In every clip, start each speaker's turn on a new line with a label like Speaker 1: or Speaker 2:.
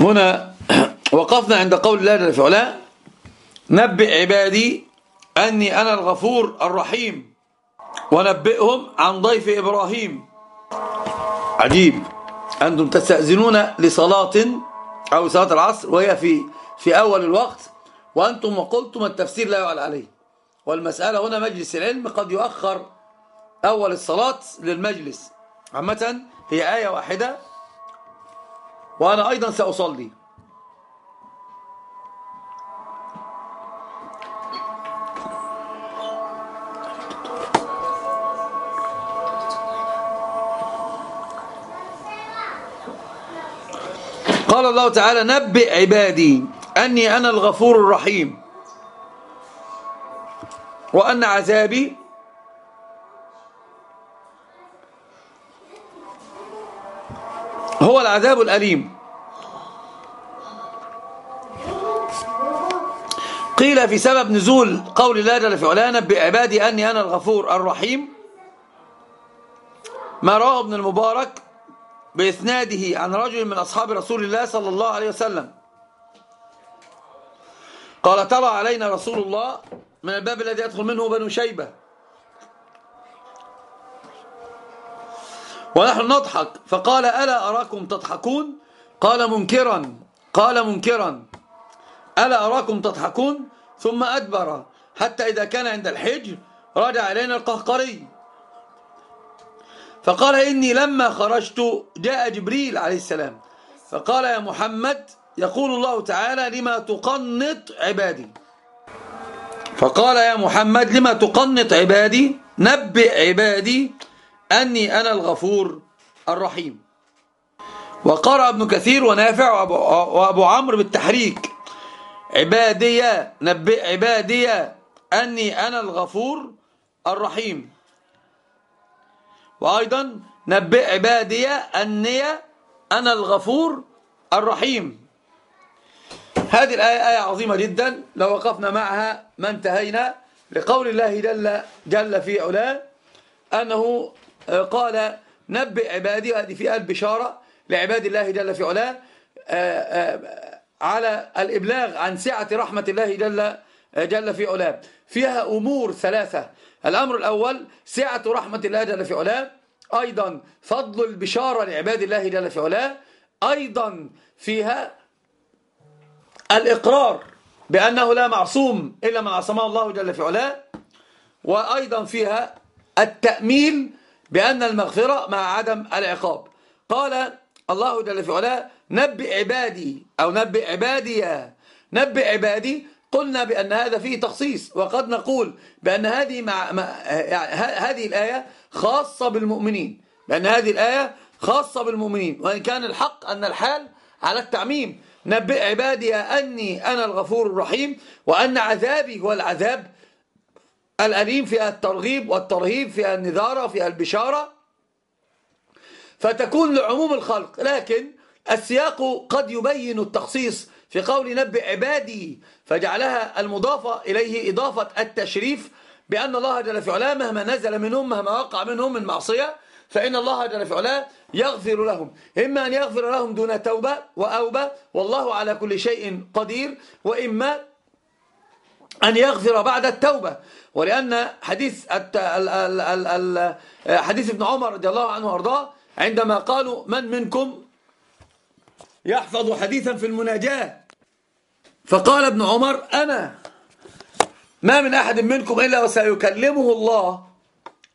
Speaker 1: هنا وقفنا عند قول الله جل وعلا نبئ عبادي أني أنا الغفور الرحيم ونبئهم عن ضيف إبراهيم. عجيب. أنتم تستأذنون لصلاة أو صلاة العصر وهي في في أول الوقت وأنتم وقلتم التفسير لا يعلى عليه. والمسألة هنا مجلس العلم قد يؤخر أول الصلاة للمجلس. عامة هي آية واحدة وأنا أيضا سأصلي. قال الله تعالى نبئ عبادي أني أنا الغفور الرحيم. وأن عذابي هو العذاب الأليم. قيل في سبب نزول قول الله جل في علاه نبئ عبادي أني أنا الغفور الرحيم. ما رواه ابن المبارك بإسناده عن رجل من أصحاب رسول الله صلى الله عليه وسلم. قال ترى علينا رسول الله من الباب الذي يدخل منه بنو شيبة. ونحن نضحك. فقال ألا أراكم تضحكون؟ قال منكرا. قال منكرا. ألا أراكم تضحكون؟ ثم أدبر. حتى إذا كان عند الحجر رجع إلينا القهقري. فقال إني لما خرجت جاء جبريل عليه السلام. فقال يا محمد يقول الله تعالى لما تقنط عبادي. فقال يا محمد لما تقنط عبادي؟ نبئ عبادي أني أنا الغفور الرحيم. وقرأ ابن كثير ونافع وأبو, عمرو بالتحريك. عبادي نبئ عبادي أني أنا الغفور الرحيم. وأيضا نبئ عبادي أني أنا الغفور الرحيم. هذه الآية آية عظيمة جدا. لو وقفنا معها ما انتهينا. لقول الله جل, جل في علاه أنه قال نبئ عبادي هذه فيها البشارة لعباد الله جل في علاه على الإبلاغ عن سعة رحمة الله جل, جل في علاه. فيها أمور ثلاثة. الأمر الأول سعة رحمة الله جل في علاه. أيضا فضل البشارة لعباد الله جل في علاه. أيضا فيها الإقرار بأنه لا معصوم إلا من عصمه الله جل في علاه. وأيضا فيها التأميل بأن المغفرة مع عدم العقاب. قال الله جل في علاه نبئ عبادي أو نبئ عبادي نبئ عبادي قلنا بأن هذا فيه تخصيص. وقد نقول بأن هذه مع, مع هذه الآية خاصة بالمؤمنين. بأن هذه الآية خاصة بالمؤمنين. وإن كان الحق أن الحال على التعميم. نبئ عبادي أني أنا الغفور الرحيم وأن عذابي هو العذاب الأليم فيها الترغيب والترهيب فيها النذارة فيها البشارة. فتكون لعموم الخلق لكن السياق قد يبين التخصيص في قول نبئ عبادي فجعلها المضافة إليه إضافة التشريف بأن الله جل في علاه مهما نزل منهم مهما وقع منهم من معصية فإن الله جل في علاه يغفر لهم. إما أن يغفر لهم دون توبة وأوبة والله على كل شيء قدير. وإما أن يغفر بعد التوبة. ولأن حديث حديث ابن عمر رضي الله عنه وأرضاه عندما قالوا من منكم يحفظ حديثا في المناجاة؟ فقال ابن عمر أنا. ما من أحد منكم إلا وسيكلمه الله.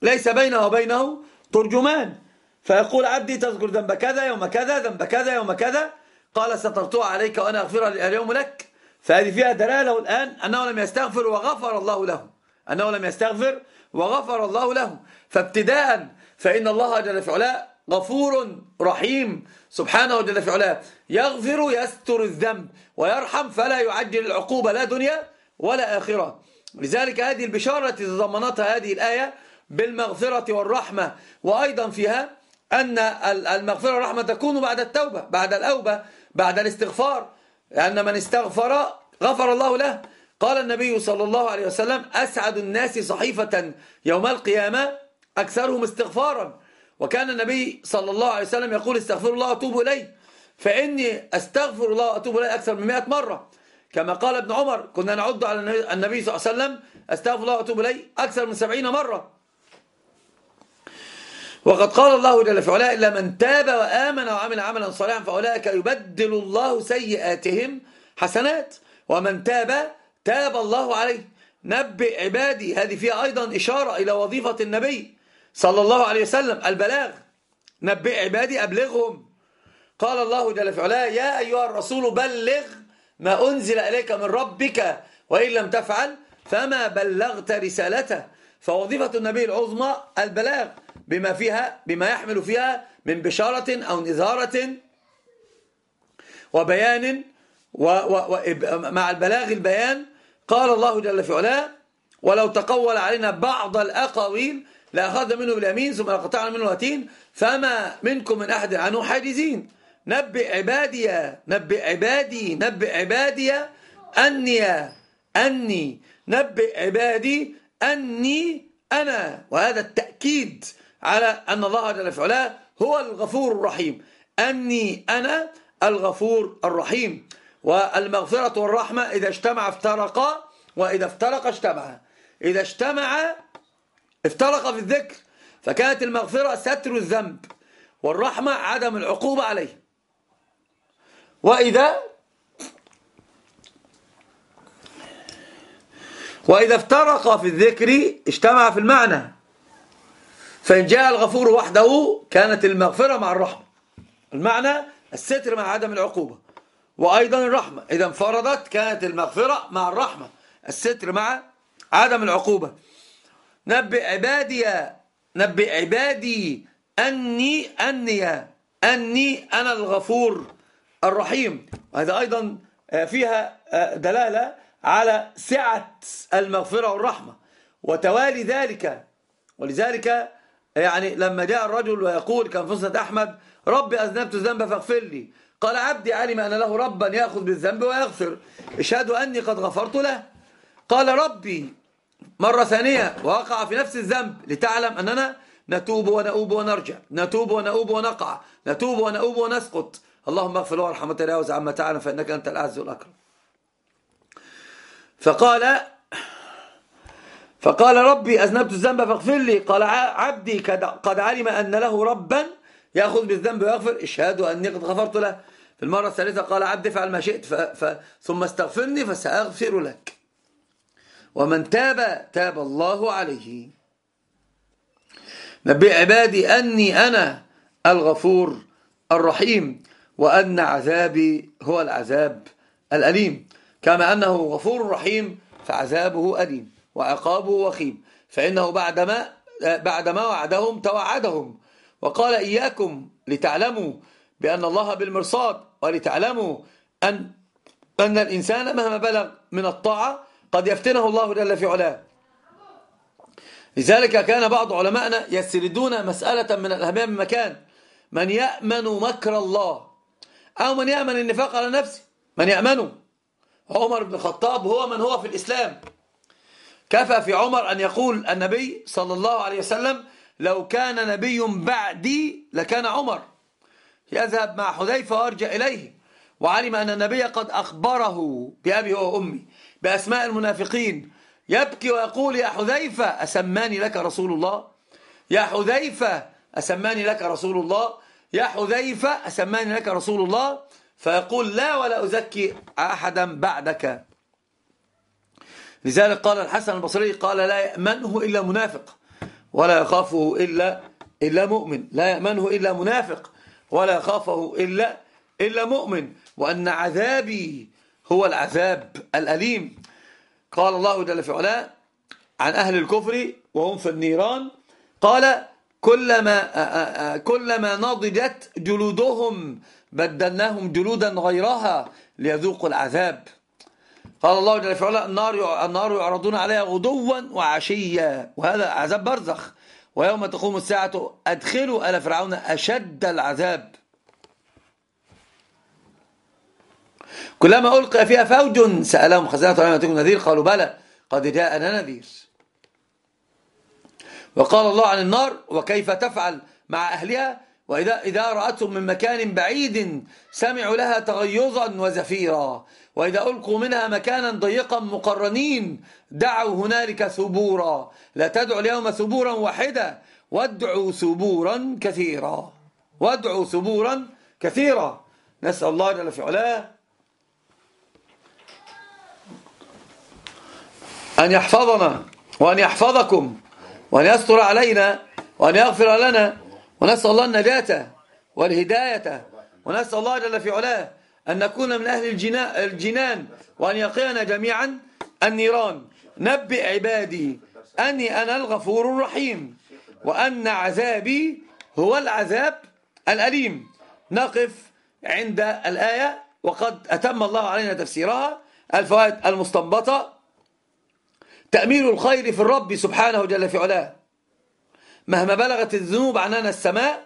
Speaker 1: ليس بينه وبينه ترجمان. فيقول عبدي تذكر ذنب كذا يوم كذا ذنب كذا يوم كذا. قال سترتوع عليك وأنا أغفر اليوم لك. فهذه فيها دلالة الآن أنه لم يستغفر وغفر الله له أنه لم يستغفر وغفر الله له فابتداء فإن الله جل في علاه غفور رحيم. سبحانه جل في علاه. يغفر يستر الذنب ويرحم فلا يعجل العقوبة لا دنيا ولا آخرة. لذلك هذه البشارة التي تضمنتها هذه الآية بالمغفرة والرحمة. وأيضا فيها أن المغفرة والرحمة تكون بعد التوبة بعد الأوبة بعد الاستغفار. لأن من استغفر غفر الله له. قال النبي صلى الله عليه وسلم أسعد الناس صحيفة يوم القيامة أكثرهم استغفارا. وكان النبي صلى الله عليه وسلم يقول استغفر الله وتوبوا إليه. فإني أستغفر الله وأتوب إليه أكثر من 100 مرة. كما قال ابن عمر كنا نعد على النبي صلى الله عليه وسلم أستغفر الله وأتوب إليه أكثر من 70 مرة. وقد قال الله جل في علاه إلا من تاب وآمن وعمل عملا صالحا فأولئك يبدل الله سيئاتهم حسنات ومن تاب تاب الله عليه. نبئ عبادي هذه فيها أيضا إشارة إلى وظيفة النبي صلى الله عليه وسلم البلاغ. نبئ عبادي أبلغهم. قال الله جل في علاه يا أيها الرسول بلغ ما أنزل إليك من ربك وإن لم تفعل فما بلغت رسالته. فوظيفة النبي العظمى البلاغ. بما فيها بما يحمل فيها من بشارة أو نذارة وبيان ومع البلاغ البيان قال الله جل في علاه ولو تقول علينا بعض الأقاويل لأخذ منه باليمين ثم لقطعنا منه الوتين فما منكم من أحد عنه حاجزين. نبئ عبادي نبئ عبادي نبئ عبادي أني أني. نبئ عبادي أني أنا. وهذا التأكيد على أن الله جل في علاه هو الغفور الرحيم. أني أنا الغفور الرحيم. والمغفرة والرحمة إذا اجتمع افترقا وإذا افترق اجتمع. إذا اجتمع افترق في الذكر فكانت المغفرة ستر الذنب والرحمة عدم العقوبة عليه. وإذا وإذا افترق في الذكر اجتمع في المعنى. فإن جاء الغفور وحده كانت المغفرة مع الرحمة. المعنى الستر مع عدم العقوبة. وأيضا الرحمة. إذا انفردت كانت المغفرة مع الرحمة. الستر مع عدم العقوبة. نبئ عبادي نبئ عبادي أني أني أني أنا الغفور الرحيم. هذا أيضا فيها دلالة على سعة المغفرة والرحمة. وتوالي ذلك. ولذلك يعني لما جاء الرجل ويقول كان في أحمد ربي أذنبت ذنبا فاغفر لي. قال عبدي علم أن له ربا يأخذ بالذنب ويغفر. اشهد أني قد غفرت له. قال ربي مرة ثانية ووقع في نفس الذنب لتعلم أننا نتوب ونؤوب ونرجع. نتوب ونؤوب ونقع. نتوب ونؤوب ونسقط. اللهم اغفر له وارحمه وتجاوز عما تعلم فإنك أنت الأعز والأكرم فقال فقال ربي أذنبت الذنب فاغفر لي. قال عبدي قد علم أن له ربا يأخذ بالذنب ويغفر. اشهد أني قد غفرت له. في المرة الثالثة قال عبدي فعل ما شئت. ثم استغفرني فسأغفر لك. ومن تاب تاب الله عليه. نبي عبادي أني أنا الغفور الرحيم وأن عذابي هو العذاب الأليم. كما أنه غفور رحيم فعذابه أليم. وعقابه وخيم. فإنه بعدما بعدما وعدهم توعدهم. وقال إياكم لتعلموا بأن الله بالمرصاد ولتعلموا أن أن الإنسان مهما بلغ من الطاعة قد يفتنه الله جل في علاه. لذلك كان بعض علمائنا يسردون مسألة من الأهمية من مكان. من يأمن مكر الله أو من يأمن النفاق على نفسه من يأمنه. عمر بن الخطاب هو من هو في الإسلام. كفى في عمر أن يقول النبي صلى الله عليه وسلم لو كان نبي بعدي لكان عمر. يذهب مع حذيفة ويرجع إليه. وعلم أن النبي قد أخبره بأبي وأمي بأسماء المنافقين. يبكي ويقول يا حذيفة أسماني لك رسول الله؟ يا حذيفة أسماني لك رسول الله؟ يا حذيفة أسماني لك رسول الله؟ فيقول لا ولا أزكي أحدا بعدك. لذلك قال الحسن البصري قال لا يأمنه إلا منافق ولا يخافه إلا إلا مؤمن. لا يأمنه إلا منافق ولا يخافه إلا إلا مؤمن. وأن عذابي هو العذاب الأليم. قال الله جل في علاه عن أهل الكفر وهم في النيران قال كلما كلما نضجت جلودهم بدلناهم جلودا غيرها ليذوقوا العذاب. قال الله جل في علاه النار النار يعرضون عليها غدوا وعشيا وهذا عذاب برزخ. ويوم تقوم الساعة أدخلوا آل فرعون أشد العذاب. كلما ألقى فيها فوج سألهم خزانة لم تكن نذير قالوا بلى قد جاءنا نذير. وقال الله عن النار وكيف تفعل مع أهلها؟ وإذا إذا رأتهم من مكان بعيد سمعوا لها تغيظا وزفيرا. وإذا ألقوا منها مكانا ضيقا مقرنين دعوا هنالك ثبورا. لا تدعوا اليوم ثبورا واحدا وادعوا ثبورا كثيرا. وادعوا ثبورا كثيرا. نسأل الله جل في علاه أن يحفظنا وأن يحفظكم وأن يستر علينا وأن يغفر لنا. ونسأل الله النجاة والهداية. ونسأل الله جل في علاه أن نكون من أهل الجنان وأن يقينا جميعا النيران. نبئ عبادي أني أنا الغفور الرحيم وأن عذابي هو العذاب الأليم. نقف عند الآية وقد أتم الله علينا تفسيرها الفوائد المستنبطة. تأمير الخير في الرب سبحانه جل في علاه. مهما بلغت الذنوب عنان السماء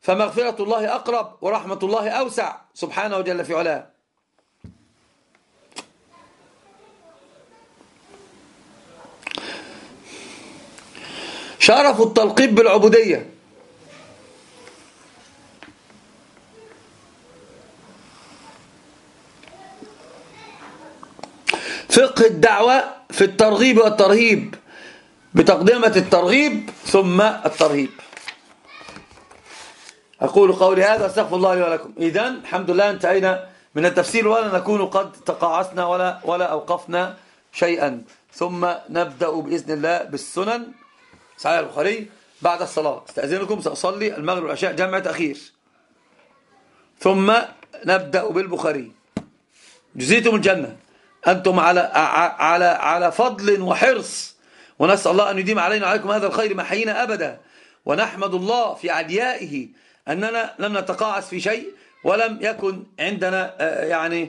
Speaker 1: فمغفرة الله أقرب ورحمة الله أوسع. سبحانه جل في علاه. شرف التلقيب بالعبودية. فقه الدعوة في الترغيب والترهيب. بتقدمة الترغيب ثم الترهيب. أقول قولي هذا أستغفر الله لي ولكم. إذا الحمد لله انتهينا من التفسير ولا نكون قد تقاعسنا ولا, ولا أوقفنا شيئا. ثم نبدأ بإذن الله بالسنن. صحيح البخاري؟ بعد الصلاة. استأذنكم سأصلي المغرب والعشاء جمع تأخير. ثم نبدأ بالبخاري. جزيتم الجنة. أنتم على على على فضل وحرص. ونسأل الله أن يديم علينا وعليكم هذا الخير ما حيينا أبدا. ونحمد الله في عليائه أننا لم نتقاعس في شيء ولم يكن عندنا آه، يعني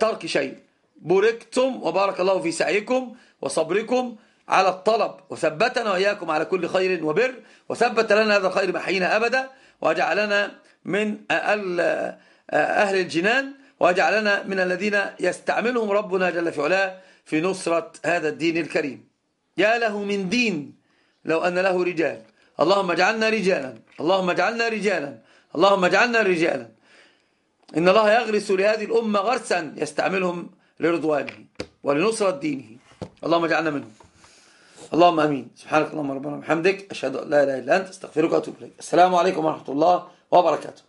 Speaker 1: ترك شيء. بوركتم وبارك الله في سعيكم وصبركم على الطلب. وثبتنا وإياكم على كل خير وبر. وثبت لنا هذا الخير ما حيينا أبدا. وجعلنا من أهل الجنان. وجعلنا من الذين يستعملهم ربنا جل في علاه في نصرة هذا الدين الكريم. يا له من دين. لو أن له رجال. اللهم اجعلنا رجالا. اللهم اجعلنا رجالا. اللهم اجعلنا رجالا. إن الله يغرس لهذه الأمة غرسا يستعملهم لرضوانه ولنصرة دينه. اللهم اجعلنا منهم. اللهم آمين. سبحانك اللهم ربنا وبحمدك. أشهد أن لا إله إلا أنت. أستغفرك وأتوب إليك. السلام عليكم ورحمة الله وبركاته.